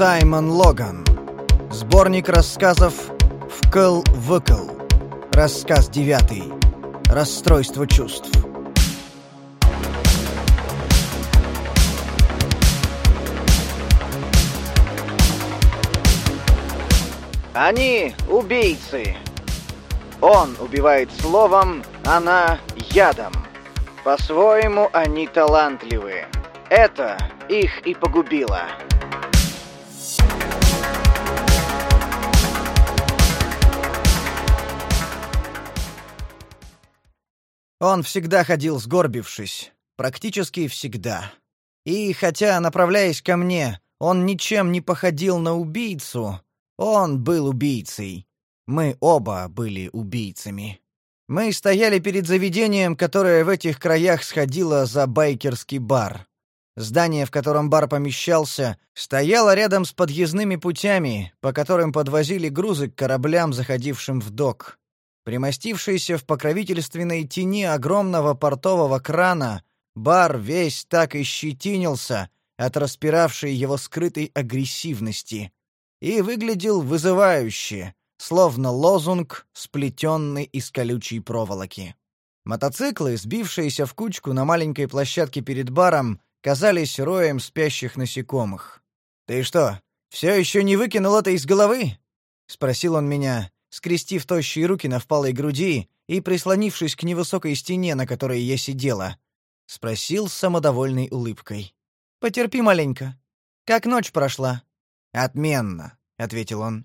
Саймон Логан. Сборник рассказов «Вкл-выкл». Рассказ девятый. Расстройство чувств. Они убийцы. Он убивает словом, она ядом. По-своему они талантливы. Это их и погубило. Он всегда ходил сгорбившись, практически всегда. И хотя, направляясь ко мне, он ничем не походил на убийцу, он был убийцей. Мы оба были убийцами. Мы стояли перед заведением, которое в этих краях сходило за байкерский бар. Здание, в котором бар помещался, стояло рядом с подъездными путями, по которым подвозили грузы к кораблям, заходившим в док. Примостившийся в покровительственной тени огромного портового крана, бар весь так и щетинился от распиравшей его скрытой агрессивности и выглядел вызывающе, словно лозунг, сплетенный из колючей проволоки. Мотоциклы, сбившиеся в кучку на маленькой площадке перед баром, казались роем спящих насекомых. «Ты что, все еще не выкинул это из головы?» — спросил он меня, скрестив тощие руки на впалой груди и прислонившись к невысокой стене, на которой я сидела. Спросил с самодовольной улыбкой. «Потерпи маленько. Как ночь прошла?» «Отменно», — ответил он.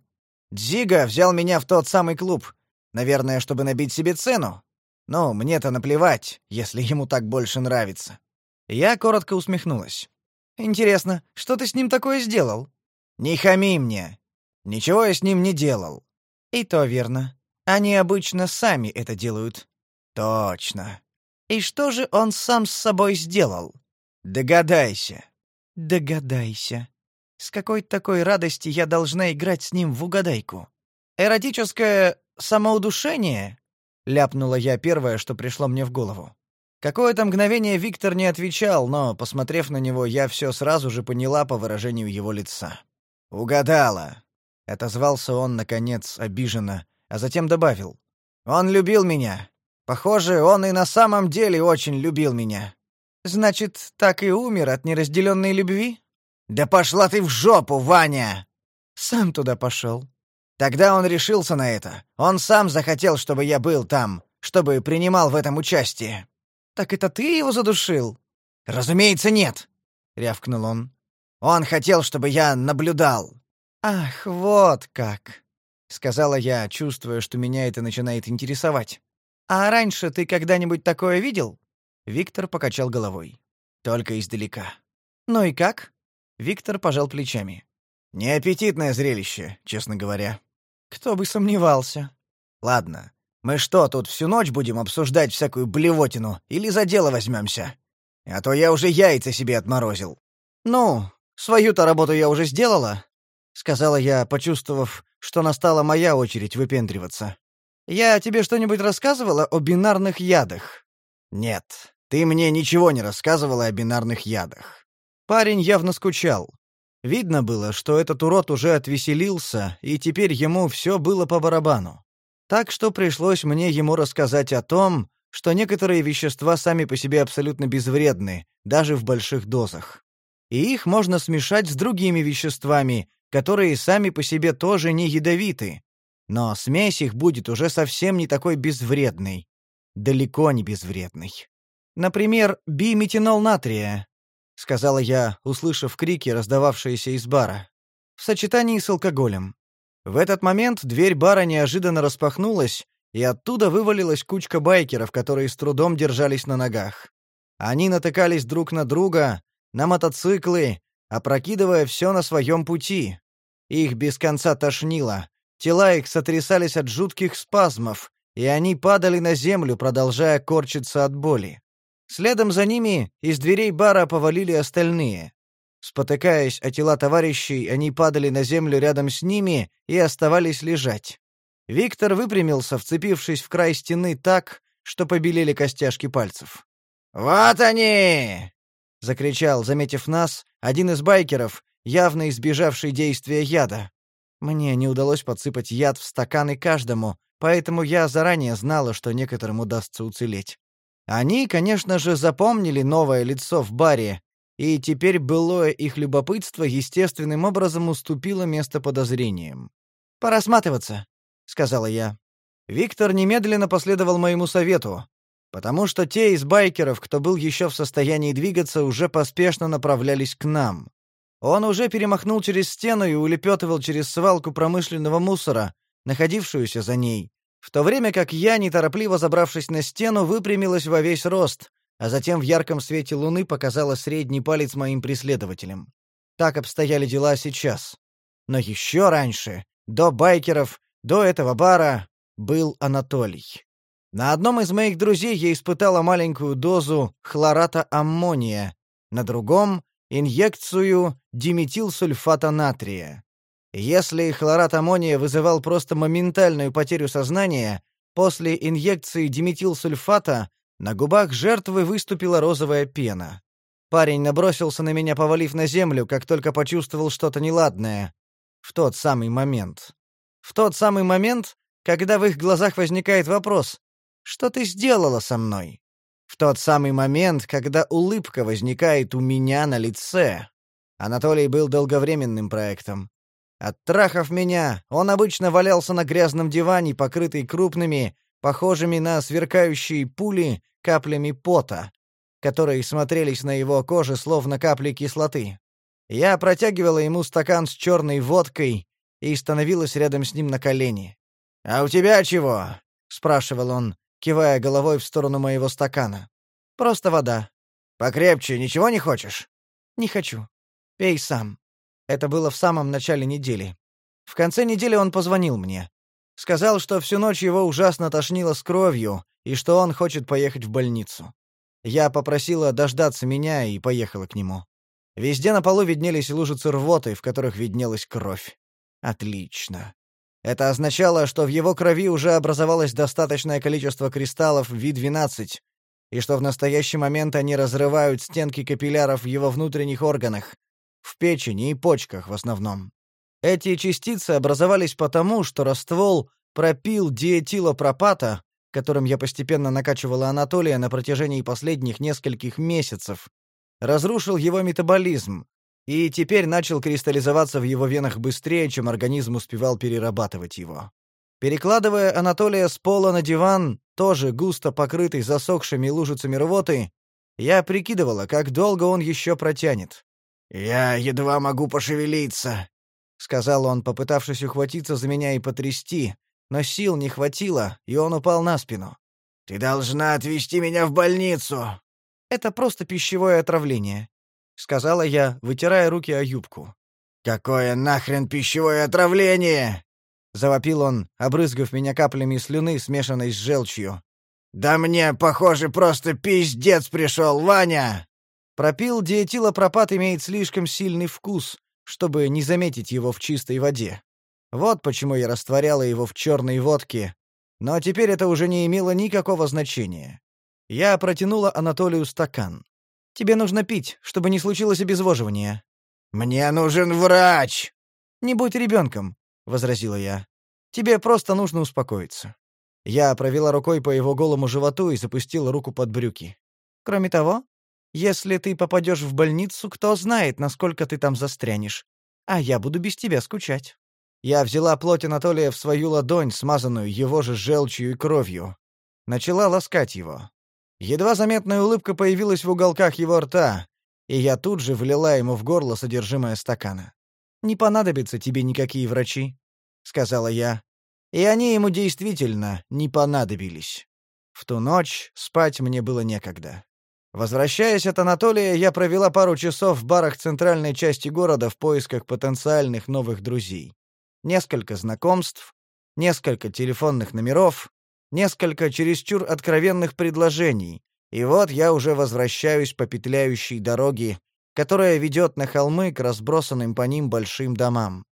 «Дзига взял меня в тот самый клуб. Наверное, чтобы набить себе цену. Но мне-то наплевать, если ему так больше нравится». Я коротко усмехнулась. «Интересно, что ты с ним такое сделал?» «Не хами мне. Ничего я с ним не делал. И то верно. Они обычно сами это делают. Точно. И что же он сам с собой сделал? Догадайся. Догадайся. С какой такой радости я должна играть с ним в угадайку? Эротическое самоудушение? ляпнула я первое, что пришло мне в голову. Какое-то мгновение Виктор не отвечал, но, посмотрев на него, я все сразу же поняла по выражению его лица. Угадала. Отозвался он, наконец, обиженно, а затем добавил. «Он любил меня. Похоже, он и на самом деле очень любил меня». «Значит, так и умер от неразделенной любви?» «Да пошла ты в жопу, Ваня!» «Сам туда пошел». Тогда он решился на это. Он сам захотел, чтобы я был там, чтобы принимал в этом участие. «Так это ты его задушил?» «Разумеется, нет!» — рявкнул он. «Он хотел, чтобы я наблюдал. «Ах, вот как!» — сказала я, чувствуя, что меня это начинает интересовать. «А раньше ты когда-нибудь такое видел?» Виктор покачал головой. «Только издалека». «Ну и как?» Виктор пожал плечами. «Неаппетитное зрелище, честно говоря». «Кто бы сомневался». «Ладно, мы что, тут всю ночь будем обсуждать всякую блевотину или за дело возьмемся? А то я уже яйца себе отморозил». «Ну, свою-то работу я уже сделала сказала я, почувствовав, что настала моя очередь выпендриваться. Я тебе что-нибудь рассказывала о бинарных ядах? Нет, ты мне ничего не рассказывала о бинарных ядах. Парень явно скучал. Видно было, что этот урод уже отвеселился, и теперь ему все было по барабану. Так что пришлось мне ему рассказать о том, что некоторые вещества сами по себе абсолютно безвредны, даже в больших дозах. И их можно смешать с другими веществами, которые сами по себе тоже не ядовиты, но смесь их будет уже совсем не такой безвредной. Далеко не безвредной. Например, биметинол натрия, сказала я, услышав крики, раздававшиеся из бара. В сочетании с алкоголем. В этот момент дверь бара неожиданно распахнулась, и оттуда вывалилась кучка байкеров, которые с трудом держались на ногах. Они натыкались друг на друга, на мотоциклы, опрокидывая все на своем пути. Их без конца тошнило, тела их сотрясались от жутких спазмов, и они падали на землю, продолжая корчиться от боли. Следом за ними из дверей бара повалили остальные. Спотыкаясь о тела товарищей, они падали на землю рядом с ними и оставались лежать. Виктор выпрямился, вцепившись в край стены так, что побелели костяшки пальцев. «Вот они!» — закричал, заметив нас, один из байкеров, явно избежавший действия яда. Мне не удалось подсыпать яд в стаканы каждому, поэтому я заранее знала, что некоторым удастся уцелеть. Они, конечно же, запомнили новое лицо в баре, и теперь былое их любопытство естественным образом уступило место подозрениям. «Пора сматываться», — сказала я. Виктор немедленно последовал моему совету, потому что те из байкеров, кто был еще в состоянии двигаться, уже поспешно направлялись к нам. Он уже перемахнул через стену и улепетывал через свалку промышленного мусора, находившуюся за ней, в то время как я, неторопливо забравшись на стену, выпрямилась во весь рост, а затем в ярком свете луны показала средний палец моим преследователям. Так обстояли дела сейчас. Но еще раньше, до байкеров, до этого бара, был Анатолий. На одном из моих друзей я испытала маленькую дозу хлората аммония, на другом — инъекцию диметилсульфата натрия. Если хлорат аммония вызывал просто моментальную потерю сознания, после инъекции диметилсульфата на губах жертвы выступила розовая пена. Парень набросился на меня, повалив на землю, как только почувствовал что-то неладное. В тот самый момент. В тот самый момент, когда в их глазах возникает вопрос «Что ты сделала со мной?» В тот самый момент, когда улыбка возникает у меня на лице. Анатолий был долговременным проектом. Оттрахав меня, он обычно валялся на грязном диване, покрытый крупными, похожими на сверкающие пули каплями пота, которые смотрелись на его коже словно капли кислоты. Я протягивала ему стакан с черной водкой и становилась рядом с ним на колени. «А у тебя чего?» — спрашивал он, кивая головой в сторону моего стакана. «Просто вода». «Покрепче, ничего не хочешь?» «Не хочу. Пей сам». Это было в самом начале недели. В конце недели он позвонил мне. Сказал, что всю ночь его ужасно тошнило с кровью и что он хочет поехать в больницу. Я попросила дождаться меня и поехала к нему. Везде на полу виднелись лужицы рвоты, в которых виднелась кровь. Отлично. Это означало, что в его крови уже образовалось достаточное количество кристаллов V12, и что в настоящий момент они разрывают стенки капилляров в его внутренних органах, в печени и почках в основном. Эти частицы образовались потому, что раствол пропил диэтилопропата, которым я постепенно накачивала Анатолия на протяжении последних нескольких месяцев, разрушил его метаболизм и теперь начал кристаллизоваться в его венах быстрее, чем организм успевал перерабатывать его. Перекладывая Анатолия с пола на диван, тоже густо покрытый засохшими лужицами рвоты, я прикидывала, как долго он еще протянет. «Я едва могу пошевелиться», — сказал он, попытавшись ухватиться за меня и потрясти, но сил не хватило, и он упал на спину. «Ты должна отвезти меня в больницу!» «Это просто пищевое отравление», — сказала я, вытирая руки о юбку. «Какое нахрен пищевое отравление?» — завопил он, обрызгав меня каплями слюны, смешанной с желчью. «Да мне, похоже, просто пиздец пришел, Ваня!» Пропил диэтилопропат имеет слишком сильный вкус, чтобы не заметить его в чистой воде. Вот почему я растворяла его в черной водке. Но теперь это уже не имело никакого значения. Я протянула Анатолию стакан. «Тебе нужно пить, чтобы не случилось обезвоживания». «Мне нужен врач!» «Не будь ребенком», — возразила я. «Тебе просто нужно успокоиться». Я провела рукой по его голому животу и запустила руку под брюки. «Кроме того, если ты попадешь в больницу, кто знает, насколько ты там застрянешь. А я буду без тебя скучать». Я взяла плоть Анатолия в свою ладонь, смазанную его же желчью и кровью. Начала ласкать его. Едва заметная улыбка появилась в уголках его рта, и я тут же влила ему в горло содержимое стакана. «Не понадобятся тебе никакие врачи», — сказала я. И они ему действительно не понадобились. В ту ночь спать мне было некогда. Возвращаясь от Анатолия, я провела пару часов в барах центральной части города в поисках потенциальных новых друзей. Несколько знакомств, несколько телефонных номеров, несколько чересчур откровенных предложений. И вот я уже возвращаюсь по петляющей дороге, которая ведет на холмы к разбросанным по ним большим домам.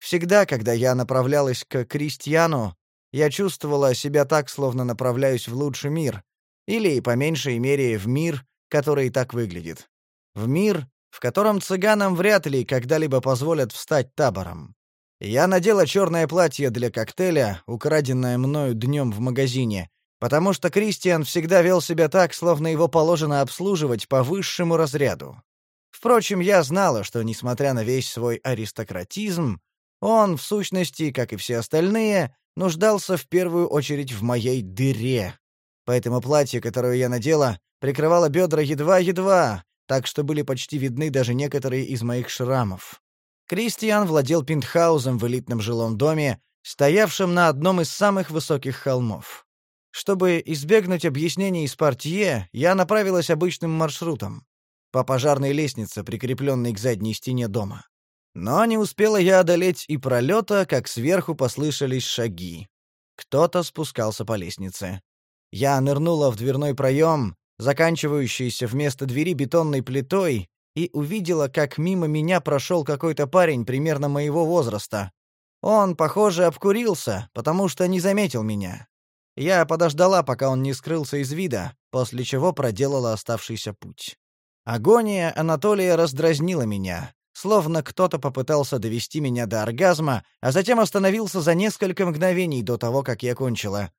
Всегда, когда я направлялась к Кристиану, я чувствовала себя так, словно направляюсь в лучший мир, или, по меньшей мере, в мир, который так выглядит. В мир, в котором цыганам вряд ли когда-либо позволят встать табором. Я надела черное платье для коктейля, украденное мною днем в магазине, потому что Кристиан всегда вел себя так, словно его положено обслуживать по высшему разряду. Впрочем, я знала, что, несмотря на весь свой аристократизм, он, в сущности, как и все остальные, нуждался в первую очередь в моей дыре. Поэтому платье, которое я надела, прикрывало бедра едва-едва, так что были почти видны даже некоторые из моих шрамов. Кристиан владел пентхаузом в элитном жилом доме, стоявшем на одном из самых высоких холмов. Чтобы избегнуть объяснений из портье, я направилась обычным маршрутом по пожарной лестнице, прикрепленной к задней стене дома. Но не успела я одолеть и пролета, как сверху послышались шаги. Кто-то спускался по лестнице. Я нырнула в дверной проем, заканчивающийся вместо двери бетонной плитой, и увидела, как мимо меня прошел какой-то парень примерно моего возраста. Он, похоже, обкурился, потому что не заметил меня. Я подождала, пока он не скрылся из вида, после чего проделала оставшийся путь. Агония Анатолия раздразнила меня, словно кто-то попытался довести меня до оргазма, а затем остановился за несколько мгновений до того, как я кончила.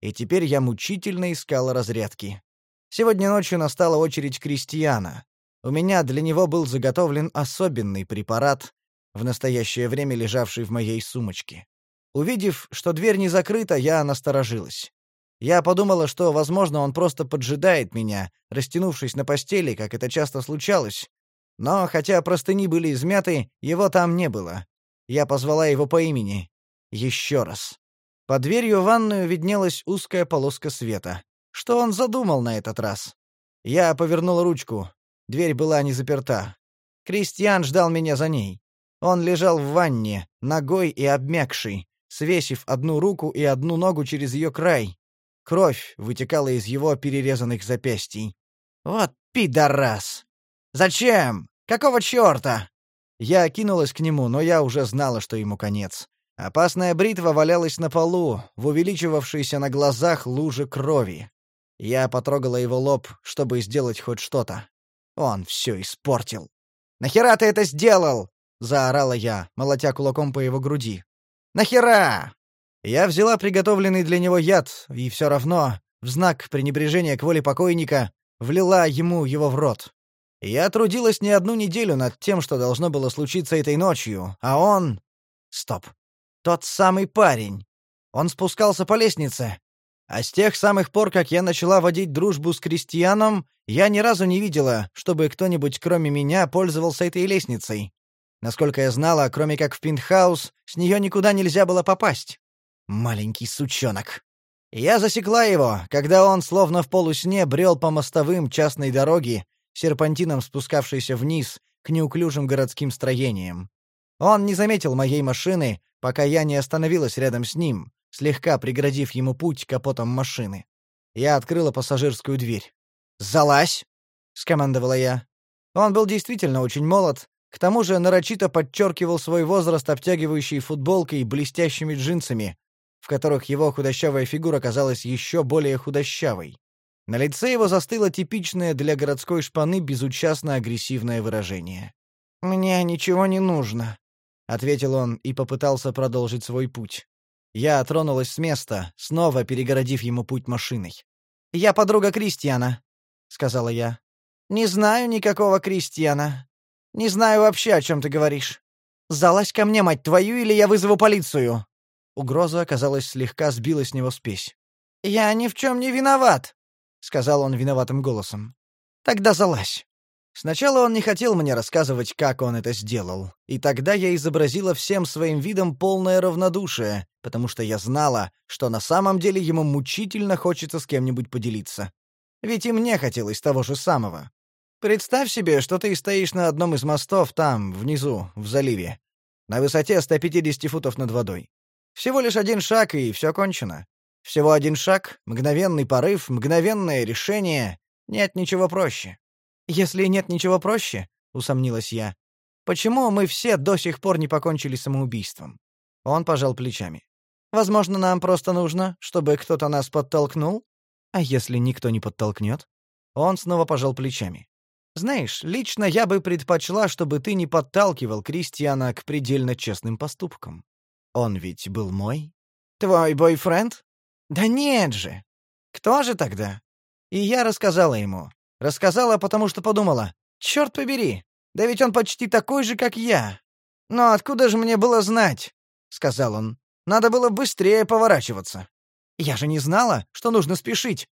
И теперь я мучительно искала разрядки. Сегодня ночью настала очередь Кристиана. У меня для него был заготовлен особенный препарат, в настоящее время лежавший в моей сумочке. Увидев, что дверь не закрыта, я насторожилась. Я подумала, что, возможно, он просто поджидает меня, растянувшись на постели, как это часто случалось. Но, хотя простыни были измяты, его там не было. Я позвала его по имени. Еще раз. Под дверью в ванную виднелась узкая полоска света. Что он задумал на этот раз? Я повернула ручку. Дверь была не заперта. Кристиан ждал меня за ней. Он лежал в ванне, ногой и обмякший, свесив одну руку и одну ногу через ее край. Кровь вытекала из его перерезанных запястий. «Вот пидорас! Зачем? Какого черта?» Я кинулась к нему, но я уже знала, что ему конец. Опасная бритва валялась на полу, в увеличивавшейся на глазах луже крови. Я потрогала его лоб, чтобы сделать хоть что-то. Он все испортил. «Нахера ты это сделал?» — заорала я, молотя кулаком по его груди. «Нахера?» Я взяла приготовленный для него яд, и все равно, в знак пренебрежения к воле покойника, влила ему его в рот. Я трудилась не одну неделю над тем, что должно было случиться этой ночью, а он... Стоп. Тот самый парень. Он спускался по лестнице. А с тех самых пор, как я начала водить дружбу с крестьяном, я ни разу не видела, чтобы кто-нибудь кроме меня пользовался этой лестницей. Насколько я знала, кроме как в пентхаус, с нее никуда нельзя было попасть. Маленький сучонок. Я засекла его, когда он, словно в полусне, брел по мостовым частной дороги, серпантином спускавшейся вниз к неуклюжим городским строениям. Он не заметил моей машины, пока я не остановилась рядом с ним, слегка преградив ему путь капотом машины. Я открыла пассажирскую дверь. «Залазь!» — скомандовала я. Он был действительно очень молод, к тому же нарочито подчеркивал свой возраст обтягивающей футболкой и блестящими джинсами, в которых его худощавая фигура казалась еще более худощавой. На лице его застыло типичное для городской шпаны безучастно агрессивное выражение. «Мне ничего не нужно», — ответил он и попытался продолжить свой путь. Я тронулась с места, снова перегородив ему путь машиной. «Я подруга Кристиана», — сказала я. «Не знаю никакого Кристиана. Не знаю вообще, о чем ты говоришь. Залазь ко мне, мать твою, или я вызову полицию!» Угроза, казалось, слегка сбила с него спесь. «Я ни в чем не виноват», — сказал он виноватым голосом. «Тогда залазь». Сначала он не хотел мне рассказывать, как он это сделал, и тогда я изобразила всем своим видом полное равнодушие, потому что я знала, что на самом деле ему мучительно хочется с кем-нибудь поделиться. Ведь и мне хотелось того же самого. Представь себе, что ты стоишь на одном из мостов там, внизу, в заливе, на высоте 150 футов над водой. Всего лишь один шаг, и все кончено. Всего один шаг, мгновенный порыв, мгновенное решение. Нет ничего проще. Если нет ничего проще, усомнилась я, почему мы все до сих пор не покончили самоубийством? Он пожал плечами. Возможно, нам просто нужно, чтобы кто-то нас подтолкнул? А если никто не подтолкнет? Он снова пожал плечами. Знаешь, лично я бы предпочла, чтобы ты не подталкивал Кристиана к предельно честным поступкам. Он ведь был мой. Твой бойфренд? Да нет же. Кто же тогда? И я рассказала ему. Рассказала, потому что подумала, черт побери, да ведь он почти такой же, как я. Но откуда же мне было знать? Сказал он. Надо было быстрее поворачиваться. Я же не знала, что нужно спешить.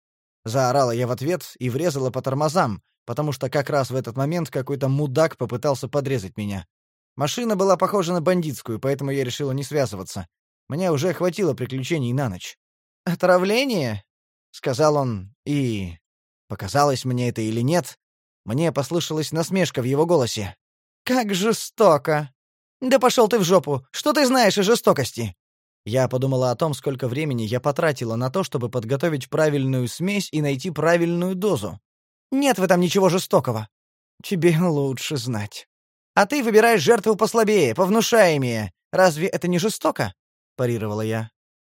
Заорала я в ответ и врезала по тормозам, потому что как раз в этот момент какой-то мудак попытался подрезать меня. Машина была похожа на бандитскую, поэтому я решила не связываться. Мне уже хватило приключений на ночь. «Отравление?» — сказал он, и... Показалось мне это или нет, мне послышалась насмешка в его голосе. «Как жестоко!» «Да пошел ты в жопу! Что ты знаешь о жестокости?» Я подумала о том, сколько времени я потратила на то, чтобы подготовить правильную смесь и найти правильную дозу. Нет в этом ничего жестокого. Тебе лучше знать. А ты выбираешь жертву послабее, повнушаемее. Разве это не жестоко? парировала я.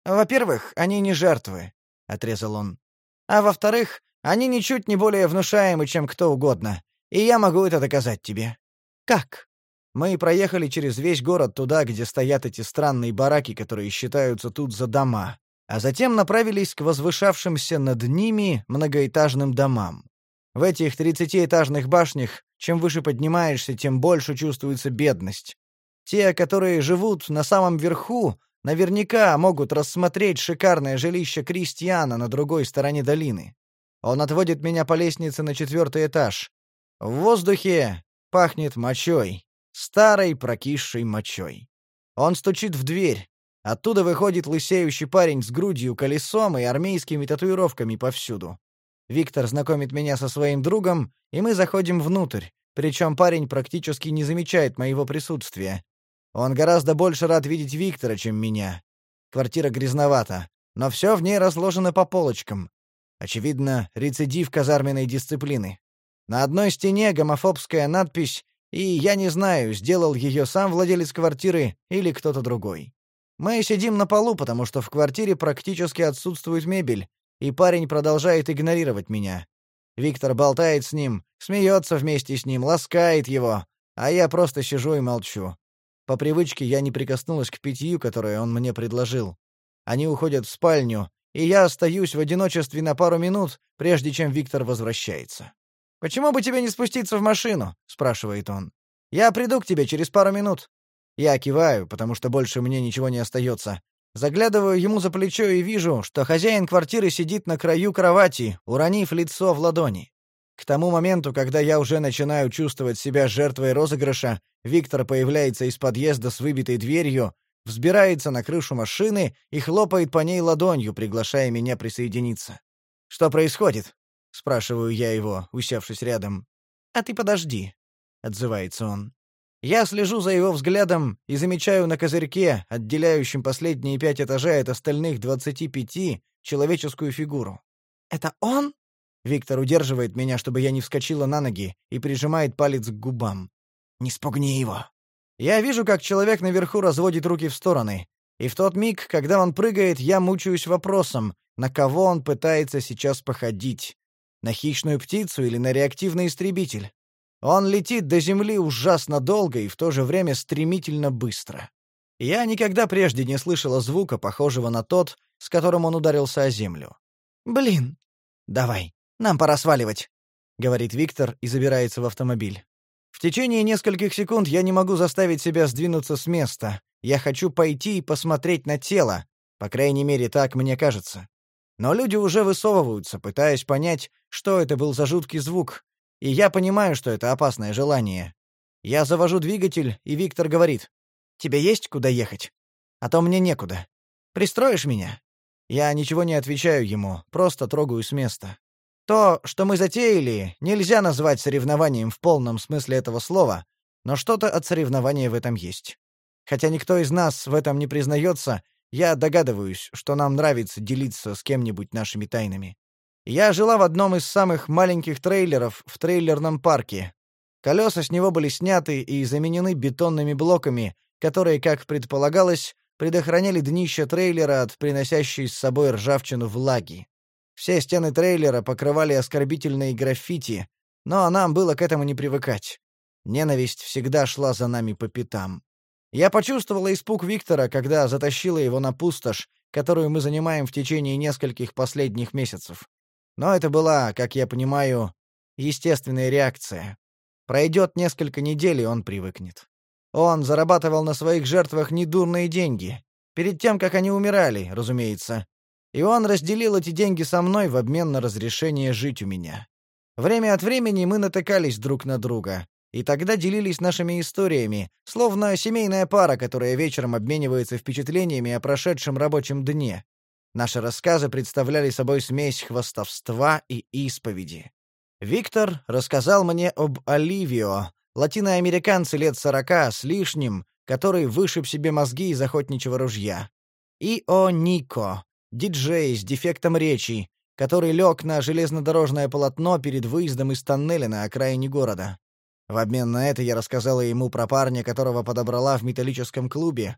Во-первых, они не жертвы, отрезал он. А во-вторых, они ничуть не более внушаемы, чем кто угодно, и я могу это доказать тебе. Как? Мы проехали через весь город туда, где стоят эти странные бараки, которые считаются тут за дома, а затем направились к возвышавшимся над ними многоэтажным домам. В этих тридцатиэтажных башнях, чем выше поднимаешься, тем больше чувствуется бедность. Те, которые живут на самом верху, наверняка могут рассмотреть шикарное жилище крестьяна на другой стороне долины. Он отводит меня по лестнице на четвертый этаж. В воздухе пахнет мочой, старой прокисшей мочой. Он стучит в дверь. Оттуда выходит лысеющий парень с грудью, колесом и армейскими татуировками повсюду. Виктор знакомит меня со своим другом, и мы заходим внутрь, причем парень практически не замечает моего присутствия. Он гораздо больше рад видеть Виктора, чем меня. Квартира грязновата, но все в ней разложено по полочкам. Очевидно, рецидив казарменной дисциплины. На одной стене гомофобская надпись, и я не знаю, сделал ее сам владелец квартиры или кто-то другой. Мы сидим на полу, потому что в квартире практически отсутствует мебель, и парень продолжает игнорировать меня. Виктор болтает с ним, смеется вместе с ним, ласкает его, а я просто сижу и молчу. По привычке я не прикоснулась к питью, которое он мне предложил. Они уходят в спальню, и я остаюсь в одиночестве на пару минут, прежде чем Виктор возвращается. «Почему бы тебе не спуститься в машину?» — спрашивает он. «Я приду к тебе через пару минут». Я киваю, потому что больше мне ничего не остается. Заглядываю ему за плечо и вижу, что хозяин квартиры сидит на краю кровати, уронив лицо в ладони. К тому моменту, когда я уже начинаю чувствовать себя жертвой розыгрыша, Виктор появляется из подъезда с выбитой дверью, взбирается на крышу машины и хлопает по ней ладонью, приглашая меня присоединиться. «Что происходит?» — спрашиваю я его, усевшись рядом. «А ты подожди», — отзывается он. Я слежу за его взглядом и замечаю на козырьке, отделяющем последние пять этажей от остальных двадцати пяти, человеческую фигуру. «Это он?» Виктор удерживает меня, чтобы я не вскочила на ноги, и прижимает палец к губам. «Не спугни его!» Я вижу, как человек наверху разводит руки в стороны, и в тот миг, когда он прыгает, я мучаюсь вопросом, на кого он пытается сейчас походить. На хищную птицу или на реактивный истребитель? Он летит до земли ужасно долго и в то же время стремительно быстро. Я никогда прежде не слышала звука, похожего на тот, с которым он ударился о землю. «Блин! Давай, нам пора сваливать», — говорит Виктор и забирается в автомобиль. Течение нескольких секунд я не могу заставить себя сдвинуться с места. Я хочу пойти и посмотреть на тело, по крайней мере, так мне кажется. Но люди уже высовываются, пытаясь понять, что это был за жуткий звук, и я понимаю, что это опасное желание. Я завожу двигатель, и Виктор говорит: "Тебе есть куда ехать? А то мне некуда. Пристроишь меня?" Я ничего не отвечаю ему, просто трогаю с места. То, что мы затеяли, нельзя назвать соревнованием в полном смысле этого слова, но что-то от соревнования в этом есть. Хотя никто из нас в этом не признается, я догадываюсь, что нам нравится делиться с кем-нибудь нашими тайнами. Я жила в одном из самых маленьких трейлеров в трейлерном парке. Колеса с него были сняты и заменены бетонными блоками, которые, как предполагалось, предохраняли днище трейлера от приносящей с собой ржавчину влаги. Все стены трейлера покрывали оскорбительные граффити, Но нам было к этому не привыкать. Ненависть всегда шла за нами по пятам. Я почувствовала испуг Виктора, когда затащила его на пустошь, которую мы занимаем в течение нескольких последних месяцев. Но это была, как я понимаю, естественная реакция. Пройдет несколько недель, и он привыкнет. Он зарабатывал на своих жертвах недурные деньги. Перед тем, как они умирали, разумеется. И он разделил эти деньги со мной в обмен на разрешение жить у меня. Время от времени мы натыкались друг на друга, и тогда делились нашими историями, словно семейная пара, которая вечером обменивается впечатлениями о прошедшем рабочем дне. Наши рассказы представляли собой смесь хвастовства и исповеди. Виктор рассказал мне об Оливио, латиноамериканце лет сорока с лишним, который вышиб себе мозги из охотничьего ружья. И о Нико, диджей с дефектом речи, который лег на железнодорожное полотно перед выездом из тоннеля на окраине города. В обмен на это я рассказала ему про парня, которого подобрала в металлическом клубе.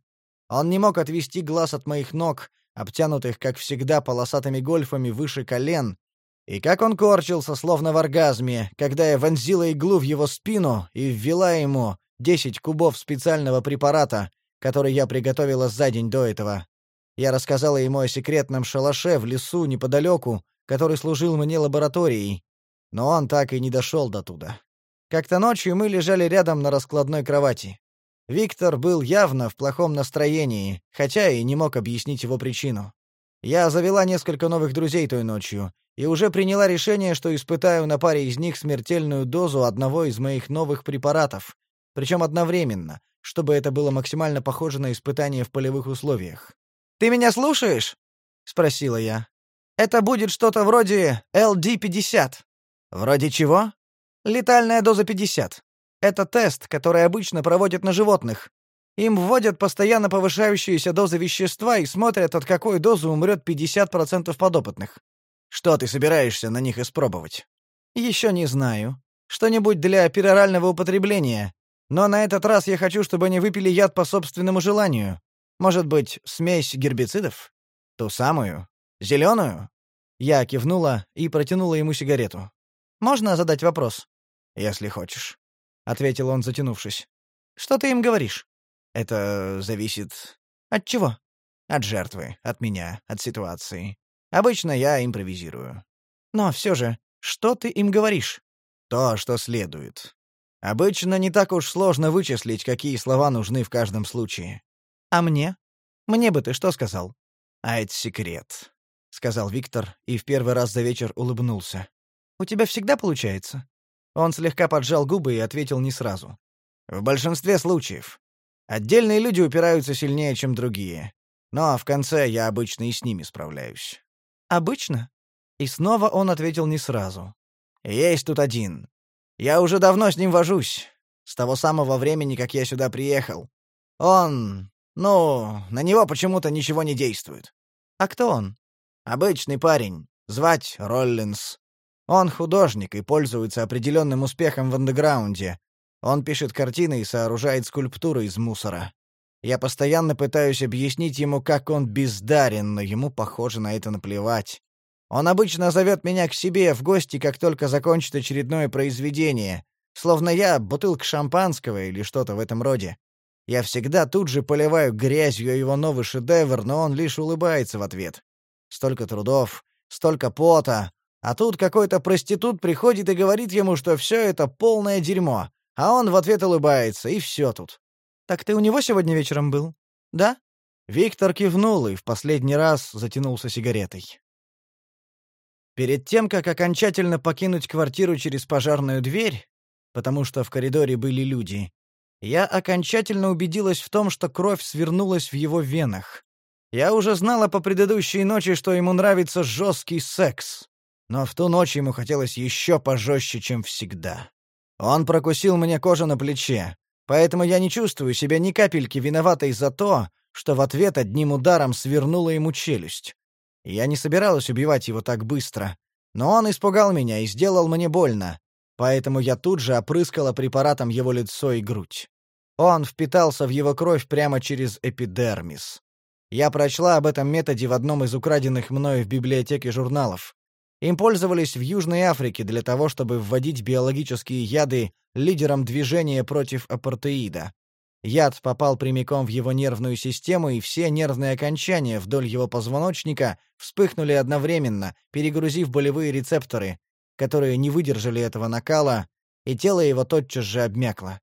Он не мог отвести глаз от моих ног, обтянутых, как всегда, полосатыми гольфами выше колен, и как он корчился, словно в оргазме, когда я вонзила иглу в его спину и ввела ему десять кубов специального препарата, который я приготовила за день до этого. Я рассказала ему о секретном шалаше в лесу неподалеку, который служил мне лабораторией, но он так и не дошел до туда. Как-то ночью мы лежали рядом на раскладной кровати. Виктор был явно в плохом настроении, хотя и не мог объяснить его причину. Я завела несколько новых друзей той ночью и уже приняла решение, что испытаю на паре из них смертельную дозу одного из моих новых препаратов, причем одновременно, чтобы это было максимально похоже на испытание в полевых условиях. «Ты меня слушаешь?» — спросила я. «Это будет что-то вроде LD-50». «Вроде чего?» «Летальная доза 50. Это тест, который обычно проводят на животных. Им вводят постоянно повышающиеся дозы вещества и смотрят, от какой дозы умрет 50% подопытных. Что ты собираешься на них испробовать? Еще не знаю. Что-нибудь для перорального употребления. Но на этот раз я хочу, чтобы они выпили яд по собственному желанию. Может быть, смесь гербицидов? Ту самую? Зеленую? Я кивнула и протянула ему сигарету. Можно задать вопрос? Если хочешь, ответил он, затянувшись. Что ты им говоришь? Это зависит от чего? От жертвы, от меня, от ситуации. Обычно я импровизирую. Но все же, что ты им говоришь? То, что следует. Обычно не так уж сложно вычислить, какие слова нужны в каждом случае. А мне? Мне бы ты что сказал? А это секрет, сказал Виктор и в первый раз за вечер улыбнулся. У тебя всегда получается? Он слегка поджал губы и ответил не сразу. В большинстве случаев. Отдельные люди упираются сильнее, чем другие. Но в конце я обычно и с ними справляюсь. Обычно? И снова он ответил не сразу. Есть тут один. Я уже давно с ним вожусь. С того самого времени, как я сюда приехал. Он... Ну, на него почему-то ничего не действует. А кто он? Обычный парень. Звать Роллинс. Он художник и пользуется определенным успехом в андеграунде. Он пишет картины и сооружает скульптуры из мусора. Я постоянно пытаюсь объяснить ему, как он бездарен, но ему, похоже, на это наплевать. Он обычно зовет меня к себе в гости, как только закончит очередное произведение, словно я бутылка шампанского или что-то в этом роде. Я всегда тут же поливаю грязью его новый шедевр, но он лишь улыбается в ответ. Столько трудов, столько пота, а тут какой-то проститут приходит и говорит ему, что все это полное дерьмо, а он в ответ улыбается, и все тут. «Так ты у него сегодня вечером был? Да?» Виктор кивнул и в последний раз затянулся сигаретой. Перед тем, как окончательно покинуть квартиру через пожарную дверь, потому что в коридоре были люди, я окончательно убедилась в том, что кровь свернулась в его венах. Я уже знала по предыдущей ночи, что ему нравится жесткий секс. Но в ту ночь ему хотелось еще пожестче, чем всегда. Он прокусил мне кожу на плече, поэтому я не чувствую себя ни капельки виноватой за то, что в ответ одним ударом свернула ему челюсть. Я не собиралась убивать его так быстро, но он испугал меня и сделал мне больно, поэтому я тут же опрыскала препаратом его лицо и грудь. Он впитался в его кровь прямо через эпидермис. Я прочла об этом методе в одном из украденных мною в библиотеке журналов. Им пользовались в Южной Африке для того, чтобы вводить биологические яды лидерам движения против апартеида. Яд попал прямиком в его нервную систему, и все нервные окончания вдоль его позвоночника вспыхнули одновременно, перегрузив болевые рецепторы, которые не выдержали этого накала, и тело его тотчас же обмякло.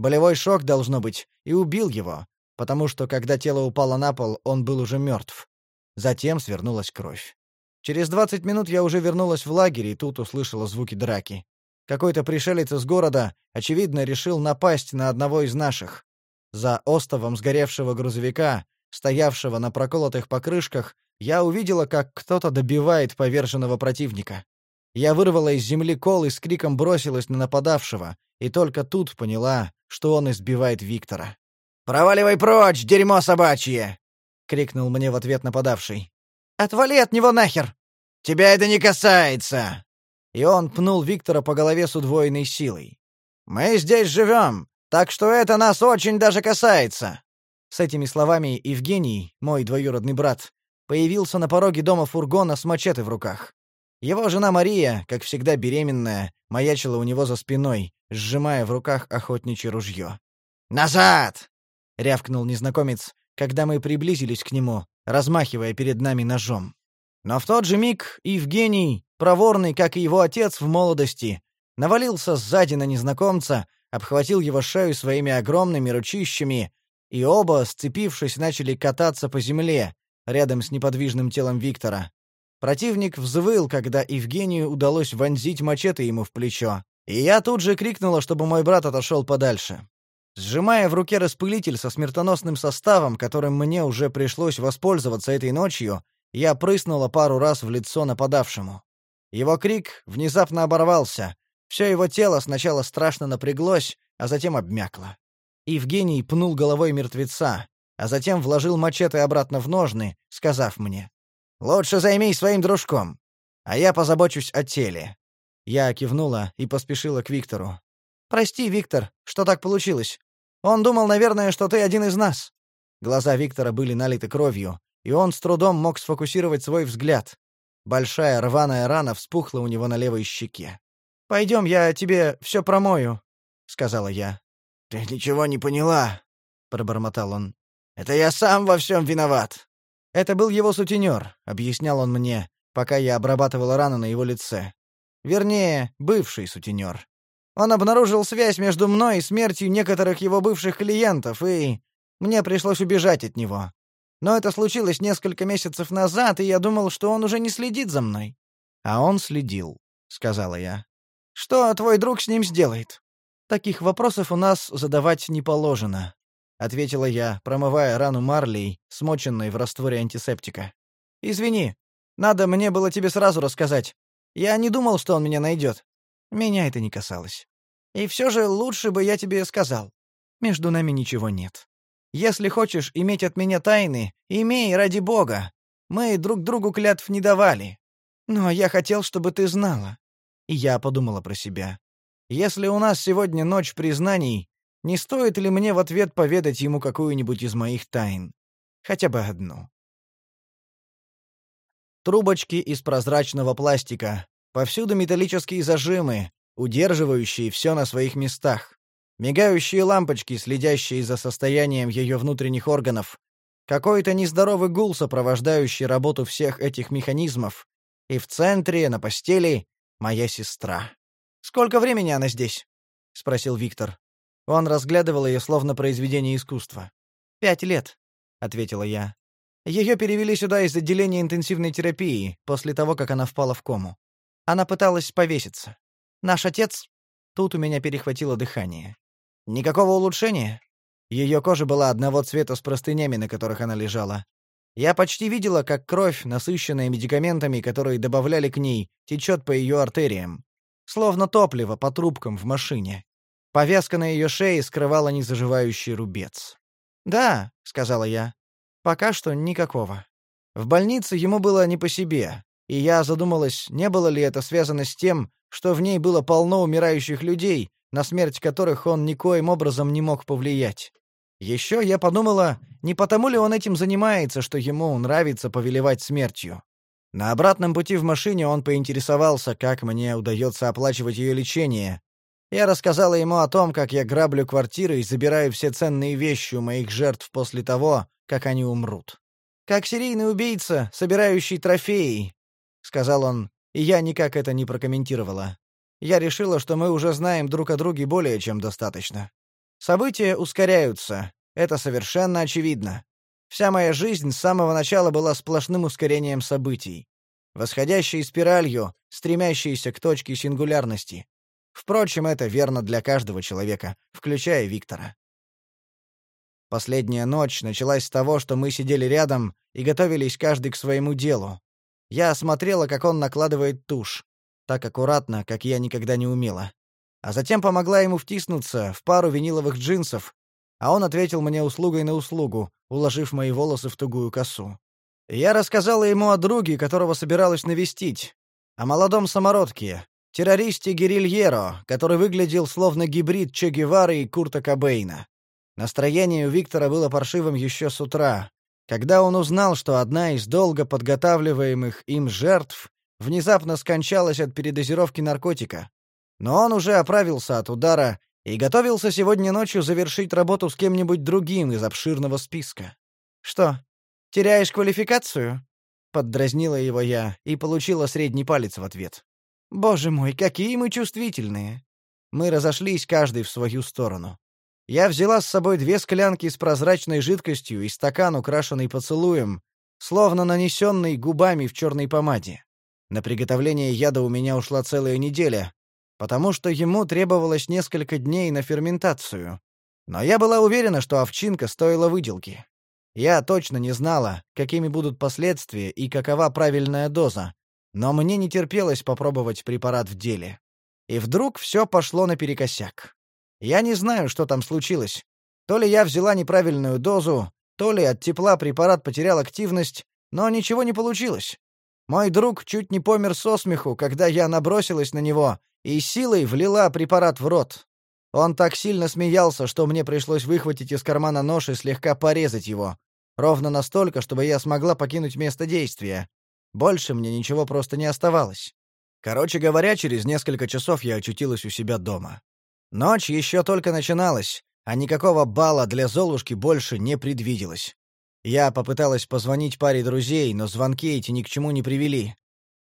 Болевой шок, должно быть, и убил его, потому что, когда тело упало на пол, он был уже мертв. Затем свернулась кровь. Через 20 минут я уже вернулась в лагерь и тут услышала звуки драки. Какой-то пришелец из города, очевидно, решил напасть на одного из наших. За остовом сгоревшего грузовика, стоявшего на проколотых покрышках, я увидела, как кто-то добивает поверженного противника. Я вырвала из земли кол и с криком бросилась на нападавшего, и только тут поняла, что он избивает Виктора. «Проваливай прочь, дерьмо собачье!» — крикнул мне в ответ нападавший. «Отвали от него нахер! Тебя это не касается!» И он пнул Виктора по голове с удвоенной силой. «Мы здесь живем, так что это нас очень даже касается!» С этими словами Евгений, мой двоюродный брат, появился на пороге дома фургона с мачете в руках. Его жена Мария, как всегда беременная, маячила у него за спиной, сжимая в руках охотничье ружье. «Назад!» — рявкнул незнакомец, когда мы приблизились к нему, размахивая перед нами ножом. Но в тот же миг Евгений, проворный, как и его отец в молодости, навалился сзади на незнакомца, обхватил его шею своими огромными ручищами, и оба, сцепившись, начали кататься по земле, рядом с неподвижным телом Виктора. Противник взвыл, когда Евгению удалось вонзить мачете ему в плечо, и я тут же крикнула, чтобы мой брат отошел подальше. Сжимая в руке распылитель со смертоносным составом, которым мне уже пришлось воспользоваться этой ночью, я прыснула пару раз в лицо нападавшему. Его крик внезапно оборвался. Все его тело сначала страшно напряглось, а затем обмякло. Евгений пнул головой мертвеца, а затем вложил мачете обратно в ножны, сказав мне: "Лучше займись своим дружком, а я позабочусь о теле". Я кивнула и поспешила к Виктору. "Прости, Виктор, что так получилось. Он думал, наверное, что ты один из нас". Глаза Виктора были налиты кровью, и он с трудом мог сфокусировать свой взгляд. Большая рваная рана вспухла у него на левой щеке. «Пойдем, я тебе все промою», — сказала я. «Ты ничего не поняла», — пробормотал он. «Это я сам во всем виноват». Это был его сутенер, объяснял он мне, пока я обрабатывала рану на его лице. Вернее, бывший сутенер. Он обнаружил связь между мной и смертью некоторых его бывших клиентов, и мне пришлось убежать от него. Но это случилось несколько месяцев назад, и я думал, что он уже не следит за мной. А он следил, сказала я. Что твой друг с ним сделает? Таких вопросов у нас задавать не положено, ответила я, промывая рану марлей, смоченной в растворе антисептика. Извини, надо мне было тебе сразу рассказать. Я не думал, что он меня найдет. Меня это не касалось. И все же лучше бы я тебе сказал. Между нами ничего нет. Если хочешь иметь от меня тайны, имей ради бога. Мы друг другу клятв не давали. Но я хотел, чтобы ты знала. И я подумала про себя. Если у нас сегодня ночь признаний, не стоит ли мне в ответ поведать ему какую-нибудь из моих тайн? Хотя бы одну. Трубочки из прозрачного пластика. Повсюду металлические зажимы, удерживающие все на своих местах мигающие лампочки, следящие за состоянием ее внутренних органов, какой-то нездоровый гул, сопровождающий работу всех этих механизмов, и в центре, на постели, моя сестра. «Сколько времени она здесь?» — спросил Виктор. Он разглядывал ее словно произведение искусства. «Пять лет», — ответила я. Ее перевели сюда из отделения интенсивной терапии, после того, как она впала в кому. Она пыталась повеситься. Наш отец... Тут у меня перехватило дыхание. Никакого улучшения. Ее кожа была одного цвета с простынями, на которых она лежала. Я почти видела, как кровь, насыщенная медикаментами, которые добавляли к ней, течет по ее артериям. Словно топливо по трубкам в машине. Повязка на ее шее скрывала незаживающий рубец. «Да», — сказала я, — «пока что никакого». В больнице ему было не по себе, и я задумалась, не было ли это связано с тем, что в ней было полно умирающих людей, на смерть которых он никоим образом не мог повлиять. Еще я подумала, не потому ли он этим занимается, что ему нравится повелевать смертью. На обратном пути в машине он поинтересовался, как мне удается оплачивать ее лечение. Я рассказала ему о том, как я граблю квартиры и забираю все ценные вещи у моих жертв после того, как они умрут. «Как серийный убийца, собирающий трофеи», — сказал он, и я никак это не прокомментировала. Я решила, что мы уже знаем друг о друге более чем достаточно. События ускоряются, это совершенно очевидно. Вся моя жизнь с самого начала была сплошным ускорением событий, восходящей спиралью, стремящейся к точке сингулярности. Впрочем, это верно для каждого человека, включая Виктора. Последняя ночь началась с того, что мы сидели рядом и готовились каждый к своему делу. Я смотрела, как он накладывает тушь, так аккуратно, как я никогда не умела. А затем помогла ему втиснуться в пару виниловых джинсов, а он ответил мне услугой на услугу, уложив мои волосы в тугую косу. Я рассказала ему о друге, которого собиралась навестить, о молодом самородке, террористе Гирильеро, который выглядел словно гибрид Че Гевары и Курта Кобейна. Настроение у Виктора было паршивым еще с утра, когда он узнал, что одна из долго подготавливаемых им жертв внезапно скончалась от передозировки наркотика. Но он уже оправился от удара и готовился сегодня ночью завершить работу с кем-нибудь другим из обширного списка. «Что, теряешь квалификацию?» — поддразнила его я и получила средний палец в ответ. «Боже мой, какие мы чувствительные!» Мы разошлись каждый в свою сторону. Я взяла с собой две склянки с прозрачной жидкостью и стакан, украшенный поцелуем, словно нанесенный губами в черной помаде. На приготовление яда у меня ушла целая неделя, потому что ему требовалось несколько дней на ферментацию. Но я была уверена, что овчинка стоила выделки. Я точно не знала, какими будут последствия и какова правильная доза, но мне не терпелось попробовать препарат в деле. И вдруг все пошло наперекосяк. Я не знаю, что там случилось. То ли я взяла неправильную дозу, то ли от тепла препарат потерял активность, но ничего не получилось. Мой друг чуть не помер со смеху, когда я набросилась на него и силой влила препарат в рот. Он так сильно смеялся, что мне пришлось выхватить из кармана нож и слегка порезать его. Ровно настолько, чтобы я смогла покинуть место действия. Больше мне ничего просто не оставалось. Короче говоря, через несколько часов я очутилась у себя дома. Ночь еще только начиналась, а никакого бала для Золушки больше не предвиделось. Я попыталась позвонить паре друзей, но звонки эти ни к чему не привели.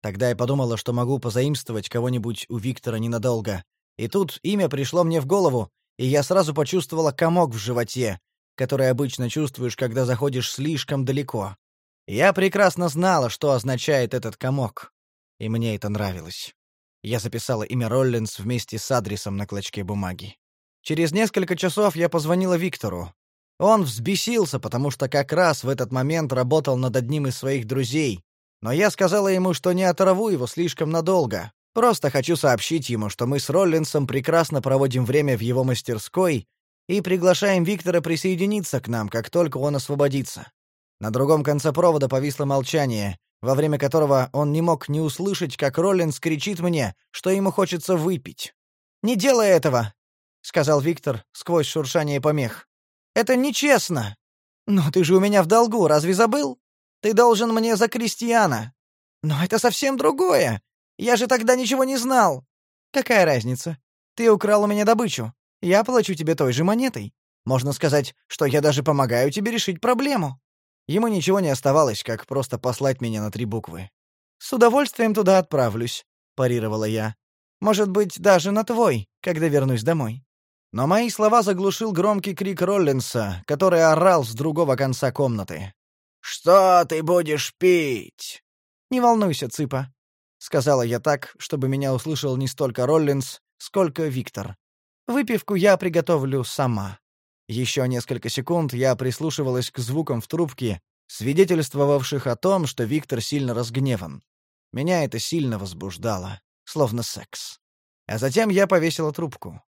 Тогда я подумала, что могу позаимствовать кого-нибудь у Виктора ненадолго. И тут имя пришло мне в голову, и я сразу почувствовала комок в животе, который обычно чувствуешь, когда заходишь слишком далеко. Я прекрасно знала, что означает этот комок, и мне это нравилось. Я записала имя Роллинс вместе с адресом на клочке бумаги. Через несколько часов я позвонила Виктору. Он взбесился, потому что как раз в этот момент работал над одним из своих друзей, но я сказала ему, что не отраву его слишком надолго. Просто хочу сообщить ему, что мы с Роллинсом прекрасно проводим время в его мастерской и приглашаем Виктора присоединиться к нам, как только он освободится. На другом конце провода повисло молчание, во время которого он не мог не услышать, как Роллинс кричит мне, что ему хочется выпить. «Не делай этого!» — сказал Виктор сквозь шуршание помех. «Это нечестно!» «Но ты же у меня в долгу, разве забыл?» Ты должен мне за крестьяна. Но это совсем другое. Я же тогда ничего не знал. Какая разница? Ты украл у меня добычу. Я плачу тебе той же монетой. Можно сказать, что я даже помогаю тебе решить проблему. Ему ничего не оставалось, как просто послать меня на три буквы. С удовольствием туда отправлюсь, парировала я. Может быть, даже на твой, когда вернусь домой. Но мои слова заглушил громкий крик Роллинса, который орал с другого конца комнаты. «Что ты будешь пить?» «Не волнуйся, Цыпа», — сказала я так, чтобы меня услышал не столько Роллинс, сколько Виктор. «Выпивку я приготовлю сама». Еще несколько секунд я прислушивалась к звукам в трубке, свидетельствовавших о том, что Виктор сильно разгневан. Меня это сильно возбуждало, словно секс. А затем я повесила трубку.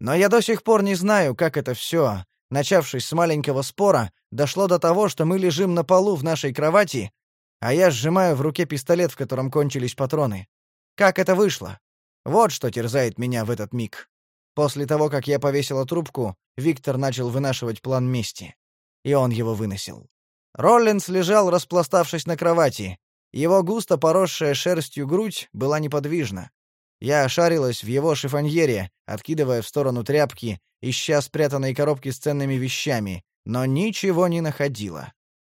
Но я до сих пор не знаю, как это все, начавшись с маленького спора, дошло до того, что мы лежим на полу в нашей кровати, а я сжимаю в руке пистолет, в котором кончились патроны. Как это вышло? Вот что терзает меня в этот миг. После того, как я повесила трубку, Виктор начал вынашивать план мести. И он его выносил. Роллинс лежал, распластавшись на кровати. Его густо поросшая шерстью грудь была неподвижна. Я шарилась в его шифоньере, откидывая в сторону тряпки, ища спрятанные коробки с ценными вещами, но ничего не находила.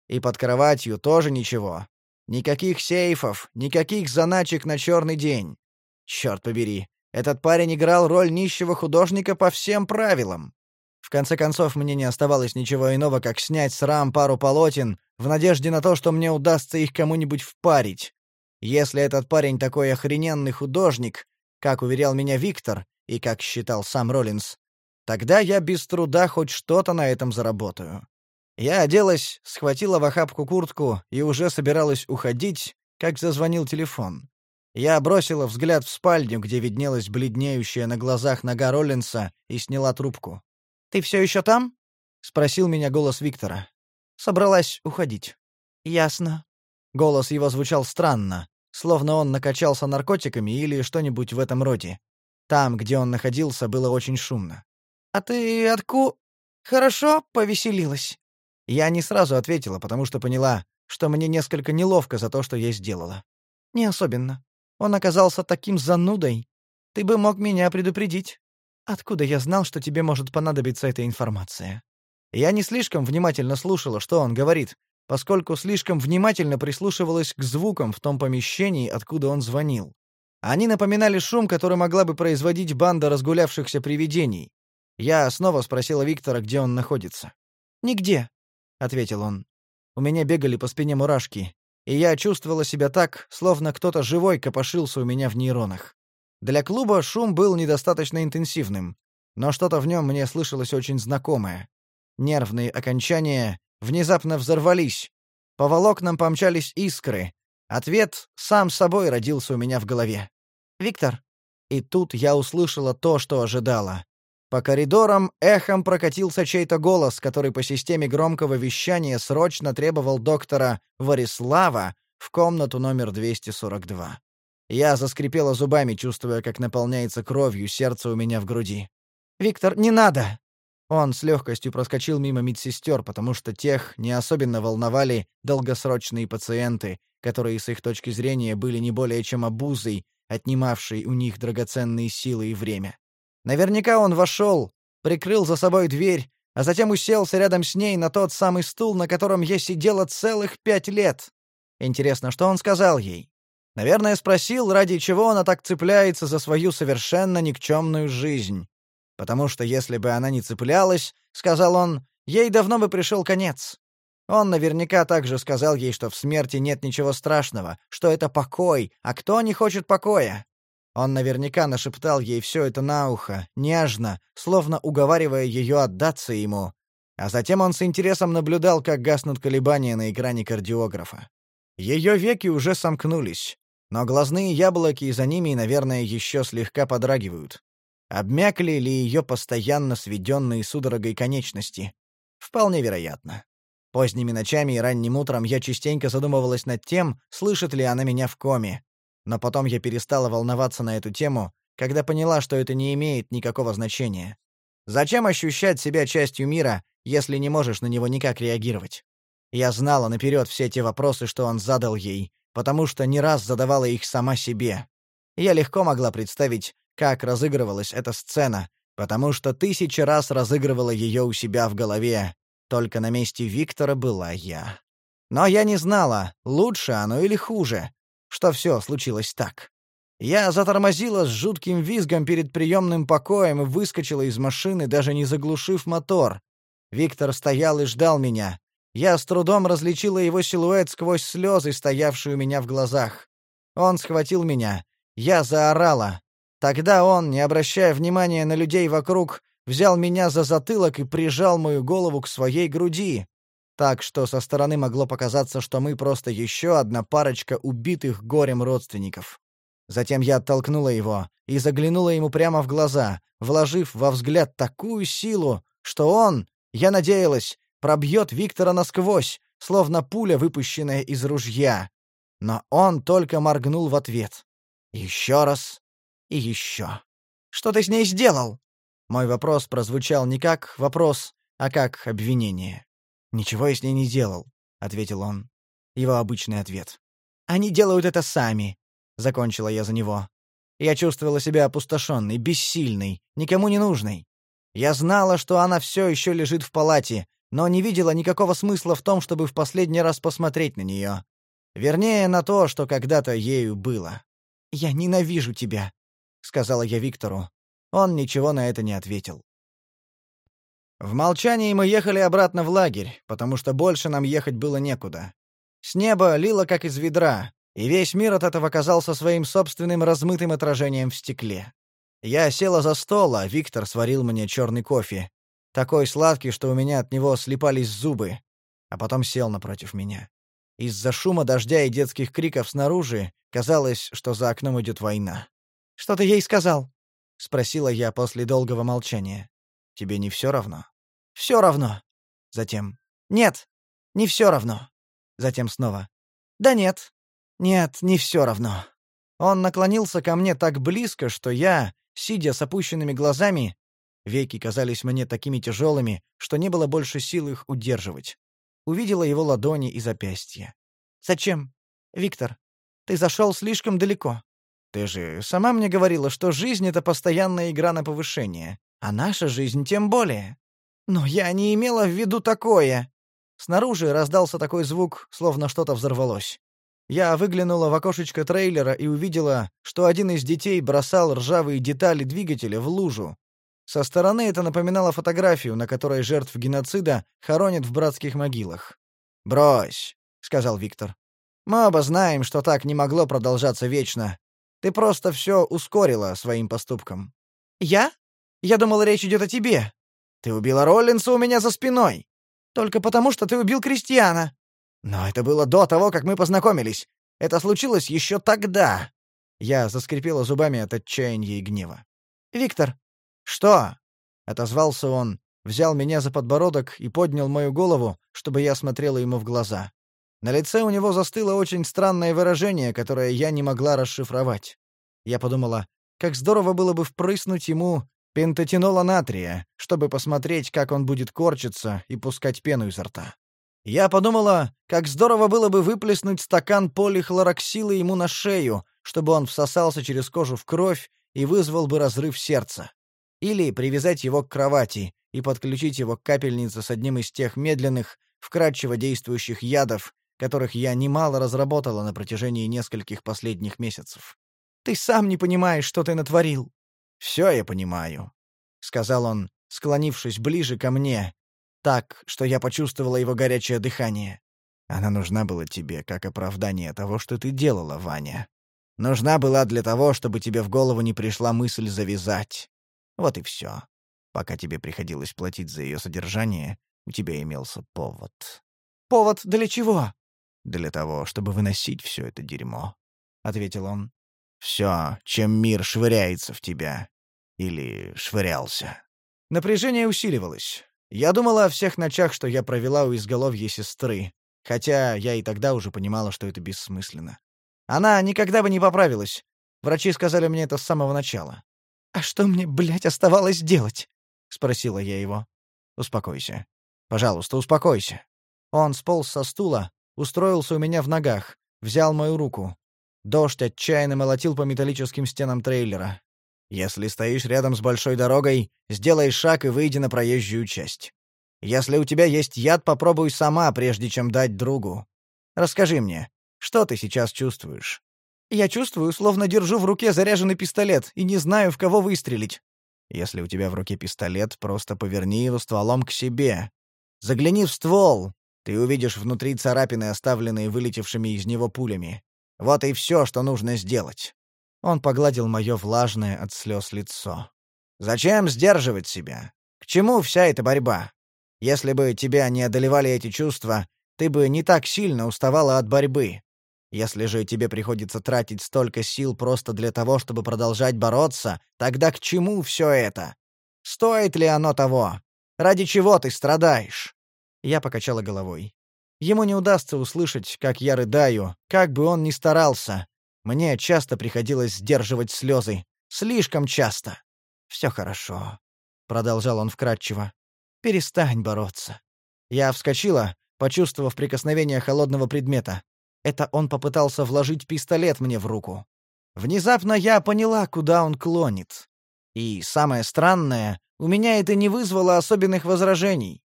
И под кроватью тоже ничего. Никаких сейфов, никаких заначек на черный день. Черт побери, этот парень играл роль нищего художника по всем правилам. В конце концов, мне не оставалось ничего иного, как снять с рам пару полотен, в надежде на то, что мне удастся их кому-нибудь впарить. Если этот парень такой охрененный художник, как уверял меня Виктор и как считал сам Роллинс, тогда я без труда хоть что-то на этом заработаю. Я оделась, схватила в охапку куртку и уже собиралась уходить, как зазвонил телефон. Я бросила взгляд в спальню, где виднелась бледнеющая на глазах нога Роллинса, и сняла трубку. «Ты все еще там?» — спросил меня голос Виктора. Собралась уходить. «Ясно». Голос его звучал странно, словно он накачался наркотиками или что-нибудь в этом роде. Там, где он находился, было очень шумно. «А ты отку...» «Хорошо повеселилась?» Я не сразу ответила, потому что поняла, что мне несколько неловко за то, что я сделала. «Не особенно. Он оказался таким занудой. Ты бы мог меня предупредить. Откуда я знал, что тебе может понадобиться эта информация?» Я не слишком внимательно слушала, что он говорит, поскольку слишком внимательно прислушивалась к звукам в том помещении, откуда он звонил. Они напоминали шум, который могла бы производить банда разгулявшихся привидений. Я снова спросила Виктора, где он находится. «Нигде», ответил он. У меня бегали по спине мурашки, и я чувствовала себя так, словно кто-то живой копошился у меня в нейронах. Для клуба шум был недостаточно интенсивным, но что-то в нем мне слышалось очень знакомое. Нервные окончания внезапно взорвались. По волокнам помчались искры. Ответ сам собой родился у меня в голове. «Виктор». И тут я услышала то, что ожидала. По коридорам эхом прокатился чей-то голос, который по системе громкого вещания срочно требовал доктора Варислава в комнату номер 242. Я заскрипела зубами, чувствуя, как наполняется кровью сердце у меня в груди. «Виктор, не надо!» Он с легкостью проскочил мимо медсестер, потому что тех не особенно волновали долгосрочные пациенты, которые с их точки зрения были не более чем обузой, отнимавшей у них драгоценные силы и время. Наверняка он вошел, прикрыл за собой дверь, а затем уселся рядом с ней на тот самый стул, на котором я сидела целых пять лет. Интересно, что он сказал ей? Наверное, спросил, ради чего она так цепляется за свою совершенно никчемную жизнь. Потому что если бы она не цеплялась, сказал он, ей давно бы пришел конец. Он наверняка также сказал ей, что в смерти нет ничего страшного, что это покой, а кто не хочет покоя? Он наверняка нашептал ей все это на ухо, нежно, словно уговаривая ее отдаться ему. А затем он с интересом наблюдал, как гаснут колебания на экране кардиографа. Ее веки уже сомкнулись, но глазные яблоки за ними, наверное, еще слегка подрагивают. Обмякли ли ее постоянно сведенные судорогой конечности? Вполне вероятно. Поздними ночами и ранним утром я частенько задумывалась над тем, слышит ли она меня в коме. Но потом я перестала волноваться на эту тему, когда поняла, что это не имеет никакого значения. Зачем ощущать себя частью мира, если не можешь на него никак реагировать? Я знала наперед все те вопросы, что он задал ей, потому что не раз задавала их сама себе. Я легко могла представить, как разыгрывалась эта сцена, потому что тысячи раз разыгрывала ее у себя в голове, только на месте Виктора была я. Но я не знала, лучше оно или хуже, что все случилось так. Я затормозила с жутким визгом перед приемным покоем и выскочила из машины, даже не заглушив мотор. Виктор стоял и ждал меня. Я с трудом различила его силуэт сквозь слезы, стоявшие у меня в глазах. Он схватил меня. Я заорала. Тогда он, не обращая внимания на людей вокруг, взял меня за затылок и прижал мою голову к своей груди так что со стороны могло показаться, что мы просто еще одна парочка убитых горем родственников. Затем я оттолкнула его и заглянула ему прямо в глаза, вложив во взгляд такую силу, что он, я надеялась, пробьет Виктора насквозь, словно пуля, выпущенная из ружья. Но он только моргнул в ответ. Еще раз и еще. «Что ты с ней сделал?» Мой вопрос прозвучал не как вопрос, а как обвинение. «Ничего я с ней не делал», — ответил он. Его обычный ответ. Они делают это сами», — закончила я за него. Я чувствовала себя опустошенной, бессильной, никому не нужной. Я знала, что она все еще лежит в палате, но не видела никакого смысла в том, чтобы в последний раз посмотреть на нее. Вернее, на то, что когда-то ею было. «Я ненавижу тебя», — сказала я Виктору. Он ничего на это не ответил. В молчании мы ехали обратно в лагерь, потому что больше нам ехать было некуда. С неба лило как из ведра, и весь мир от этого казался своим собственным размытым отражением в стекле. Я села за стол, а Виктор сварил мне черный кофе. Такой сладкий, что у меня от него слипались зубы. А потом сел напротив меня. Из-за шума дождя и детских криков снаружи казалось, что за окном идет война. «Что ты ей сказал?» — спросила я после долгого молчания. «Тебе не все равно?» «Все равно». Затем «Нет, не все равно». Затем снова «Да нет, нет, не все равно». Он наклонился ко мне так близко, что я, сидя с опущенными глазами, веки казались мне такими тяжелыми, что не было больше сил их удерживать. Увидела его ладони и запястья. «Зачем? Виктор, ты зашел слишком далеко. Ты же сама мне говорила, что жизнь — это постоянная игра на повышение, а наша жизнь тем более. Но я не имела в виду такое». Снаружи раздался такой звук, словно что-то взорвалось. Я выглянула в окошечко трейлера и увидела, что один из детей бросал ржавые детали двигателя в лужу. Со стороны это напоминало фотографию, на которой жертв геноцида хоронят в братских могилах. «Брось», — сказал Виктор. «Мы оба знаем, что так не могло продолжаться вечно. Ты просто все ускорила своим поступком». «Я? Я думал, речь идет о тебе. Ты убила Роллинса у меня за спиной. Только потому, что ты убил Кристиана. Но это было до того, как мы познакомились. Это случилось еще тогда. Я заскрипела зубами от отчаяния и гнева. Виктор. Что? отозвался он, взял меня за подбородок и поднял мою голову, чтобы я смотрела ему в глаза. На лице у него застыло очень странное выражение, которое я не могла расшифровать. Я подумала, как здорово было бы впрыснуть ему пентатинола натрия, чтобы посмотреть, как он будет корчиться и пускать пену изо рта. Я подумала, как здорово было бы выплеснуть стакан полихлороксила ему на шею, чтобы он всосался через кожу в кровь и вызвал бы разрыв сердца. Или привязать его к кровати и подключить его к капельнице с одним из тех медленных, вкрадчиво действующих ядов, которых я немало разработала на протяжении нескольких последних месяцев. «Ты сам не понимаешь, что ты натворил». «Все я понимаю», — сказал он, склонившись ближе ко мне, так, что я почувствовала его горячее дыхание. Она нужна была тебе как оправдание того, что ты делала, Ваня. Нужна была для того, чтобы тебе в голову не пришла мысль завязать. Вот и все. Пока тебе приходилось платить за ее содержание, у тебя имелся повод. «Повод для чего?» «Для того, чтобы выносить все это дерьмо», — ответил он. «Все, чем мир швыряется в тебя. Или швырялся». Напряжение усиливалось. Я думала о всех ночах, что я провела у изголовья сестры, хотя я и тогда уже понимала, что это бессмысленно. Она никогда бы не поправилась. Врачи сказали мне это с самого начала. «А что мне, блядь, оставалось делать?» — спросила я его. «Успокойся. Пожалуйста, успокойся». Он сполз со стула, устроился у меня в ногах, взял мою руку. Дождь отчаянно молотил по металлическим стенам трейлера. Если стоишь рядом с большой дорогой, сделай шаг и выйди на проезжую часть. Если у тебя есть яд, попробуй сама, прежде чем дать другу. Расскажи мне, что ты сейчас чувствуешь? Я чувствую, словно держу в руке заряженный пистолет и не знаю, в кого выстрелить. Если у тебя в руке пистолет, просто поверни его стволом к себе. Загляни в ствол. Ты увидишь внутри царапины, оставленные вылетевшими из него пулями. Вот и все, что нужно сделать. Он погладил мое влажное от слез лицо. «Зачем сдерживать себя? К чему вся эта борьба? Если бы тебя не одолевали эти чувства, ты бы не так сильно уставала от борьбы. Если же тебе приходится тратить столько сил просто для того, чтобы продолжать бороться, тогда к чему все это? Стоит ли оно того? Ради чего ты страдаешь?» Я покачала головой. Ему не удастся услышать, как я рыдаю, как бы он ни старался. Мне часто приходилось сдерживать слезы. Слишком часто. «Все хорошо», — продолжал он вкратчиво. «Перестань бороться». Я вскочила, почувствовав прикосновение холодного предмета. Это он попытался вложить пистолет мне в руку. Внезапно я поняла, куда он клонит. И самое странное, у меня это не вызвало особенных возражений.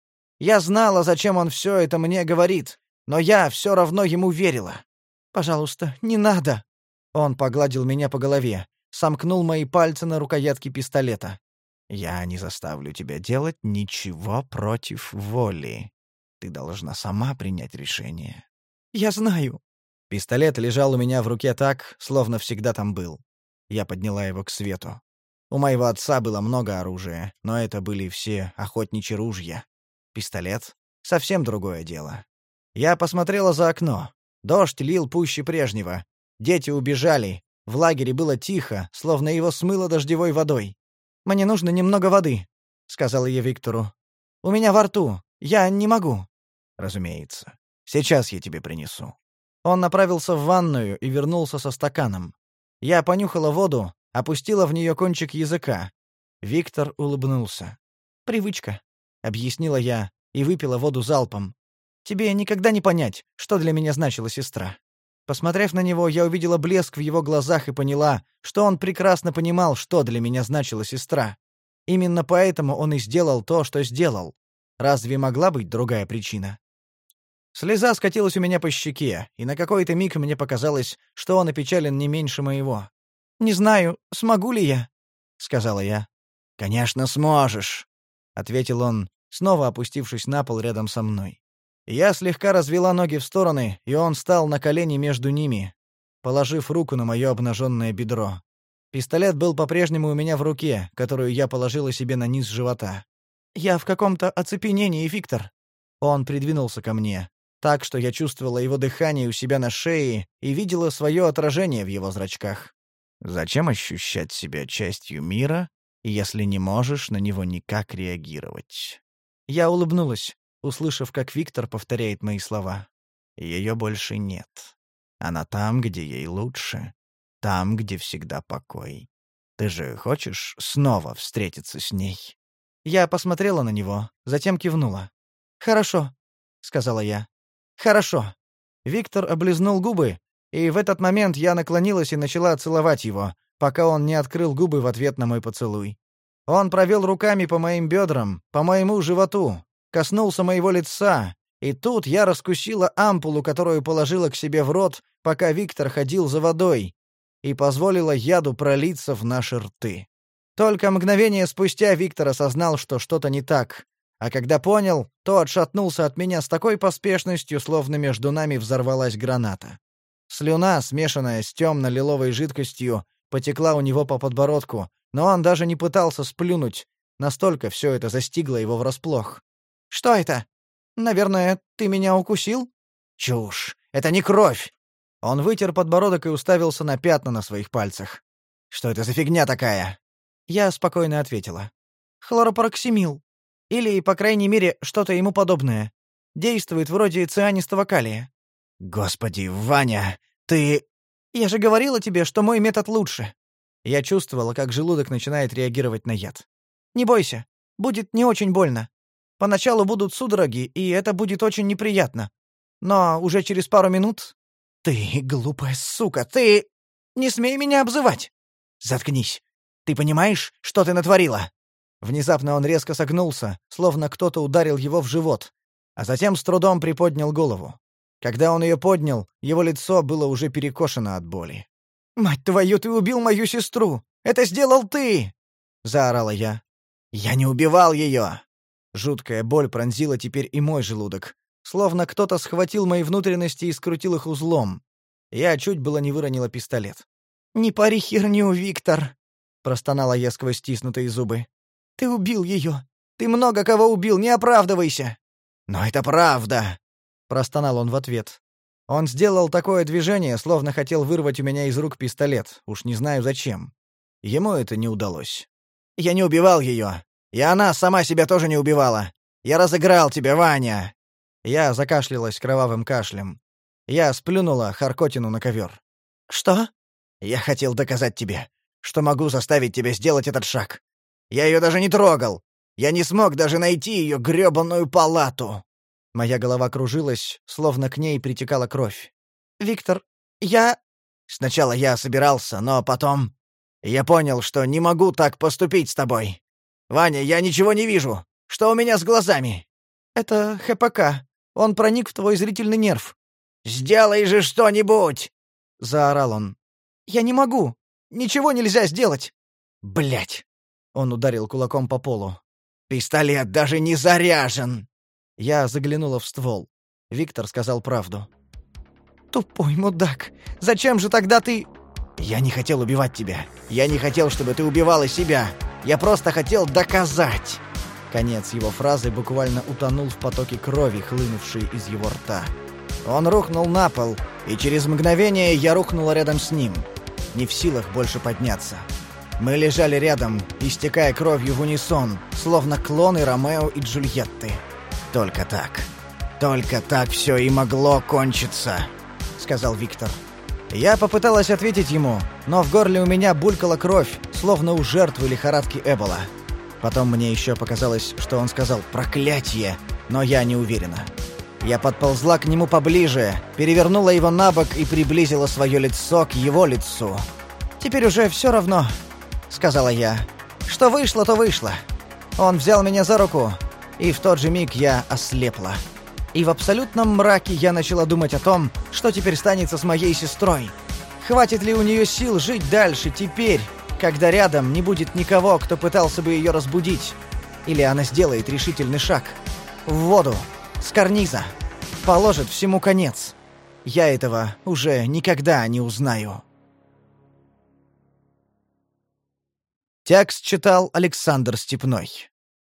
Я знала, зачем он все это мне говорит, но я все равно ему верила. «Пожалуйста, не надо!» Он погладил меня по голове, сомкнул мои пальцы на рукоятке пистолета. «Я не заставлю тебя делать ничего против воли. Ты должна сама принять решение». «Я знаю». Пистолет лежал у меня в руке так, словно всегда там был. Я подняла его к свету. У моего отца было много оружия, но это были все охотничьи ружья. Пистолет — совсем другое дело. Я посмотрела за окно. Дождь лил пуще прежнего. Дети убежали. В лагере было тихо, словно его смыло дождевой водой. «Мне нужно немного воды», — сказала я Виктору. «У меня во рту. Я не могу». «Разумеется. Сейчас я тебе принесу». Он направился в ванную и вернулся со стаканом. Я понюхала воду, опустила в нее кончик языка. Виктор улыбнулся. «Привычка», — объяснила я и выпила воду залпом. «Тебе никогда не понять, что для меня значила сестра». Посмотрев на него, я увидела блеск в его глазах и поняла, что он прекрасно понимал, что для меня значила сестра. Именно поэтому он и сделал то, что сделал. Разве могла быть другая причина? Слеза скатилась у меня по щеке, и на какой-то миг мне показалось, что он опечален не меньше моего. «Не знаю, смогу ли я?» — сказала я. «Конечно, сможешь», — ответил он, снова опустившись на пол рядом со мной. Я слегка развела ноги в стороны, и он стал на колени между ними, положив руку на мое обнаженное бедро. Пистолет был по-прежнему у меня в руке, которую я положила себе на низ живота. «Я в каком-то оцепенении, Виктор». Он придвинулся ко мне, так что я чувствовала его дыхание у себя на шее и видела свое отражение в его зрачках. «Зачем ощущать себя частью мира, если не можешь на него никак реагировать?» Я улыбнулась услышав, как Виктор повторяет мои слова. Ее больше нет. Она там, где ей лучше. Там, где всегда покой. Ты же хочешь снова встретиться с ней?» Я посмотрела на него, затем кивнула. «Хорошо», — сказала я. «Хорошо». Виктор облизнул губы, и в этот момент я наклонилась и начала целовать его, пока он не открыл губы в ответ на мой поцелуй. Он провел руками по моим бедрам, по моему животу, коснулся моего лица, и тут я раскусила ампулу, которую положила к себе в рот, пока Виктор ходил за водой, и позволила яду пролиться в наши рты. Только мгновение спустя Виктор осознал, что что-то не так, а когда понял, то отшатнулся от меня с такой поспешностью, словно между нами взорвалась граната. Слюна, смешанная с темно-лиловой жидкостью, потекла у него по подбородку, но он даже не пытался сплюнуть, настолько все это застигло его врасплох. Что это? Наверное, ты меня укусил? Чушь. Это не кровь. Он вытер подбородок и уставился на пятна на своих пальцах. Что это за фигня такая? Я спокойно ответила. Хлоропароксимил. Или, по крайней мере, что-то ему подобное. Действует вроде цианистого калия. Господи, Ваня, ты... Я же говорила тебе, что мой метод лучше. Я чувствовала, как желудок начинает реагировать на яд. Не бойся, будет не очень больно. Поначалу будут судороги, и это будет очень неприятно. Но уже через пару минут... Ты, глупая сука, ты... Не смей меня обзывать! Заткнись. Ты понимаешь, что ты натворила?» Внезапно он резко согнулся, словно кто-то ударил его в живот, а затем с трудом приподнял голову. Когда он ее поднял, его лицо было уже перекошено от боли. «Мать твою, ты убил мою сестру! Это сделал ты!» — заорала я. «Я не убивал ее!» Жуткая боль пронзила теперь и мой желудок, словно кто-то схватил мои внутренности и скрутил их узлом. Я чуть было не выронила пистолет. «Не пари херню, Виктор!» — простонала я сквозь стиснутые зубы. «Ты убил ее! Ты много кого убил, не оправдывайся!» «Но это правда!» — простонал он в ответ. Он сделал такое движение, словно хотел вырвать у меня из рук пистолет, уж не знаю зачем. Ему это не удалось. «Я не убивал ее. И она сама себя тоже не убивала. Я разыграл тебя, Ваня!» Я закашлялась кровавым кашлем. Я сплюнула Харкотину на ковер. «Что?» «Я хотел доказать тебе, что могу заставить тебя сделать этот шаг. Я ее даже не трогал. Я не смог даже найти ее грёбаную палату». Моя голова кружилась, словно к ней притекала кровь. Виктор, я...» «Сначала я собирался, но потом... Я понял, что не могу так поступить с тобой. Ваня, я ничего не вижу. Что у меня с глазами?» «Это ХПК. Он проник в твой зрительный нерв». «Сделай же что-нибудь!» — заорал он. «Я не могу. Ничего нельзя сделать!» Блять! Он ударил кулаком по полу. «Пистолет даже не заряжен!» Я заглянула в ствол. Виктор сказал правду. «Тупой мудак! Зачем же тогда ты...» «Я не хотел убивать тебя. Я не хотел, чтобы ты убивала себя. Я просто хотел доказать!» Конец его фразы буквально утонул в потоке крови, хлынувшей из его рта. Он рухнул на пол, и через мгновение я рухнула рядом с ним, не в силах больше подняться. Мы лежали рядом, истекая кровью в унисон, словно клоны Ромео и Джульетты. Только так. Только так все и могло кончиться, сказал Виктор. Я попыталась ответить ему, но в горле у меня булькала кровь, словно у жертвы лихорадки Эбола. Потом мне еще показалось, что он сказал «проклятие», но я не уверена. Я подползла к нему поближе, перевернула его на бок и приблизила свое лицо к его лицу. «Теперь уже все равно», сказала я. Что вышло, то вышло. Он взял меня за руку, и в тот же миг я ослепла. И в абсолютном мраке я начала думать о том, что теперь станется с моей сестрой. Хватит ли у нее сил жить дальше теперь, когда рядом не будет никого, кто пытался бы ее разбудить? Или она сделает решительный шаг в воду, с карниза, положит всему конец. Я этого уже никогда не узнаю. Текст читал Александр Степной.